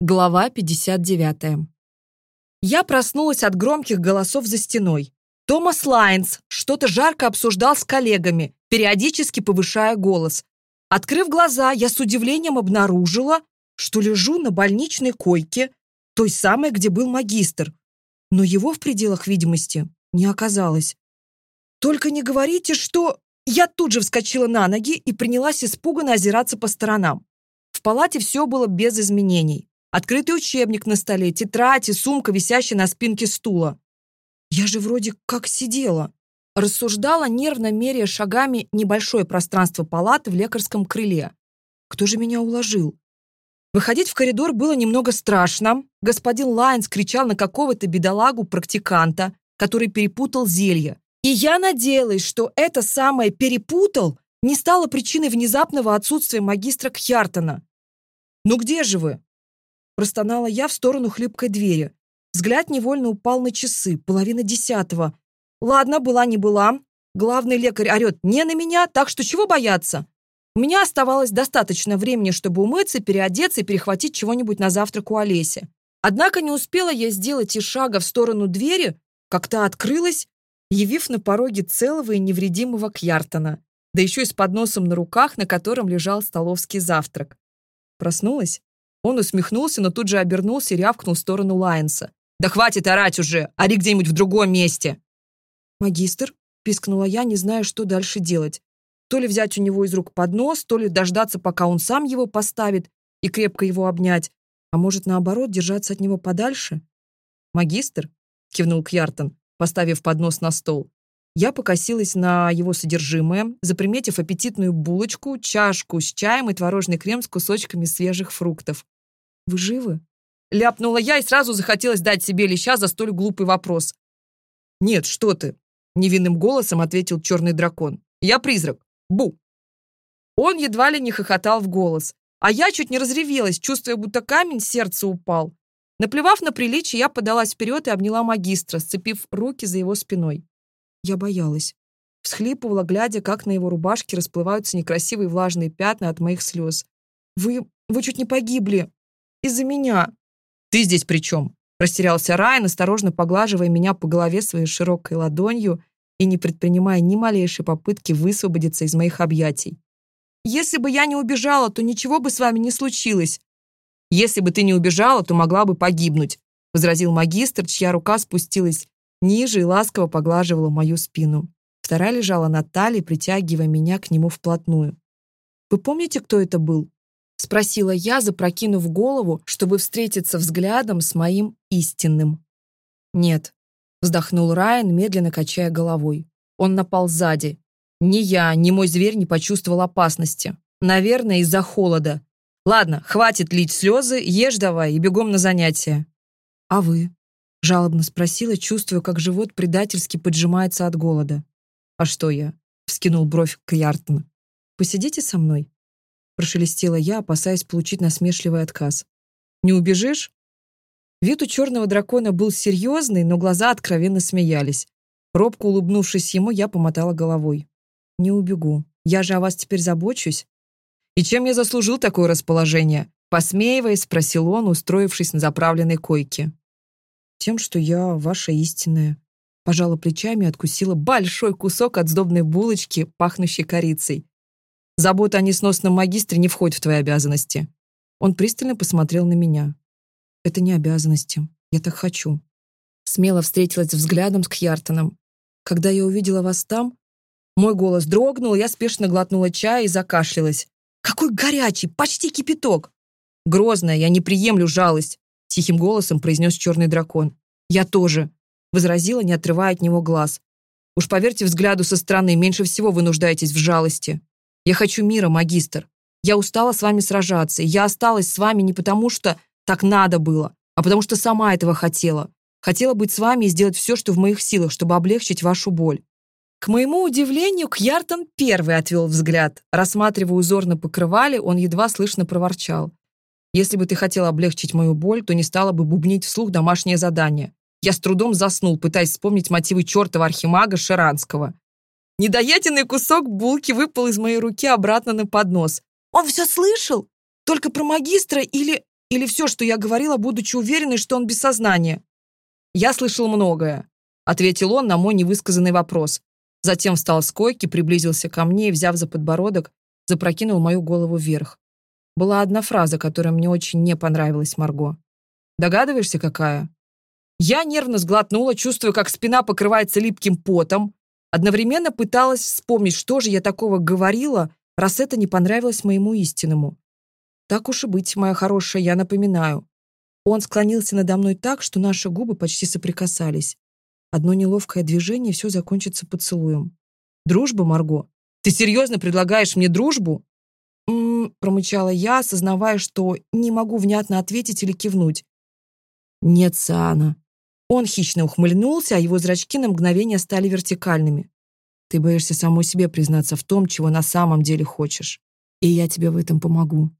Глава 59. Я проснулась от громких голосов за стеной. Томас Лайнс что-то жарко обсуждал с коллегами, периодически повышая голос. Открыв глаза, я с удивлением обнаружила, что лежу на больничной койке, той самой, где был магистр. Но его в пределах видимости не оказалось. «Только не говорите, что...» Я тут же вскочила на ноги и принялась испуганно озираться по сторонам. В палате все было без изменений открытый учебник на столе, тетрадь и сумка, висящая на спинке стула. Я же вроде как сидела. Рассуждала, нервно меря шагами небольшое пространство палаты в лекарском крыле. Кто же меня уложил? Выходить в коридор было немного страшно. Господин Лайнс кричал на какого-то бедолагу-практиканта, который перепутал зелье. И я надеялась, что это самое «перепутал» не стало причиной внезапного отсутствия магистра Кьяртона. «Ну где же вы?» Простонала я в сторону хлипкой двери. Взгляд невольно упал на часы, половина десятого. Ладно, была не была. Главный лекарь орёт, не на меня, так что чего бояться? У меня оставалось достаточно времени, чтобы умыться, переодеться и перехватить чего-нибудь на завтрак у Олеси. Однако не успела я сделать и шага в сторону двери, как то открылась, явив на пороге целого и невредимого Кьяртона, да еще и с подносом на руках, на котором лежал столовский завтрак. Проснулась? Он усмехнулся, но тут же обернулся и рявкнул в сторону Лайенса. «Да хватит орать уже! Ори где-нибудь в другом месте!» «Магистр?» — пискнула я, не зная, что дальше делать. То ли взять у него из рук поднос, то ли дождаться, пока он сам его поставит, и крепко его обнять, а может, наоборот, держаться от него подальше? «Магистр?» — Я покосилась на его содержимое, заприметив аппетитную булочку, чашку с чаем и творожный крем с кусочками свежих фруктов. «Вы живы?» Ляпнула я и сразу захотелось дать себе леща за столь глупый вопрос. «Нет, что ты!» — невинным голосом ответил черный дракон. «Я призрак. Бу!» Он едва ли не хохотал в голос, а я чуть не разревелась, чувствуя, будто камень сердца упал. Наплевав на приличие, я подалась вперед и обняла магистра, сцепив руки за его спиной. Я боялась. Всхлипывала, глядя, как на его рубашке расплываются некрасивые влажные пятна от моих слез. «Вы... вы чуть не погибли. Из-за меня». «Ты здесь при чем?» Растерялся Райан, осторожно поглаживая меня по голове своей широкой ладонью и не предпринимая ни малейшей попытки высвободиться из моих объятий. «Если бы я не убежала, то ничего бы с вами не случилось». «Если бы ты не убежала, то могла бы погибнуть», возразил магистр, чья рука спустилась ниже и ласково поглаживала мою спину. Вторая лежала на талии, притягивая меня к нему вплотную. «Вы помните, кто это был?» — спросила я, запрокинув голову, чтобы встретиться взглядом с моим истинным. «Нет», — вздохнул Райан, медленно качая головой. «Он напал сзади. Ни я, ни мой зверь не почувствовал опасности. Наверное, из-за холода. жалобно спросила, чувствуя, как живот предательски поджимается от голода. «А что я?» — вскинул бровь Кьяртн. «Посидите со мной?» — прошелестела я, опасаясь получить насмешливый отказ. «Не убежишь?» Вид у черного дракона был серьезный, но глаза откровенно смеялись. Робко улыбнувшись ему, я помотала головой. «Не убегу. Я же о вас теперь забочусь». «И чем я заслужил такое расположение?» Посмеиваясь, спросил он, устроившись на заправленной койке тем, что я ваша истинная. Пожала плечами и откусила большой кусок от сдобной булочки, пахнущей корицей. Забота о несносном магистре не входит в твои обязанности. Он пристально посмотрел на меня. Это не обязанности. Я так хочу. Смело встретилась взглядом с Кьяртоном. Когда я увидела вас там, мой голос дрогнул, я спешно глотнула чай и закашлялась. Какой горячий, почти кипяток. Грозная, я не приемлю жалость. Тихим голосом произнес черный дракон. «Я тоже», — возразила, не отрывая от него глаз. «Уж поверьте взгляду со стороны, меньше всего вы нуждаетесь в жалости. Я хочу мира, магистр. Я устала с вами сражаться, и я осталась с вами не потому, что так надо было, а потому что сама этого хотела. Хотела быть с вами и сделать все, что в моих силах, чтобы облегчить вашу боль. К моему удивлению, Кьяртон первый отвел взгляд. Рассматривая Если бы ты хотел облегчить мою боль, то не стала бы бубнить вслух домашнее задание. Я с трудом заснул, пытаясь вспомнить мотивы чертова архимага Шеранского. Недоеденный кусок булки выпал из моей руки обратно на поднос. Он все слышал? Только про магистра или... Или все, что я говорила, будучи уверенной, что он без сознания? Я слышал многое, ответил он на мой невысказанный вопрос. Затем встал с койки, приблизился ко мне и, взяв за подбородок, запрокинул мою голову вверх. Была одна фраза, которая мне очень не понравилась, Марго. Догадываешься, какая? Я нервно сглотнула, чувствуя, как спина покрывается липким потом. Одновременно пыталась вспомнить, что же я такого говорила, раз это не понравилось моему истинному. Так уж и быть, моя хорошая, я напоминаю. Он склонился надо мной так, что наши губы почти соприкасались. Одно неловкое движение, все закончится поцелуем. Дружба, промычала я, осознавая, что не могу внятно ответить или кивнуть. «Нет, Саана». Он хищно ухмыльнулся, а его зрачки на мгновение стали вертикальными. «Ты боишься самой себе признаться в том, чего на самом деле хочешь. И я тебе в этом помогу.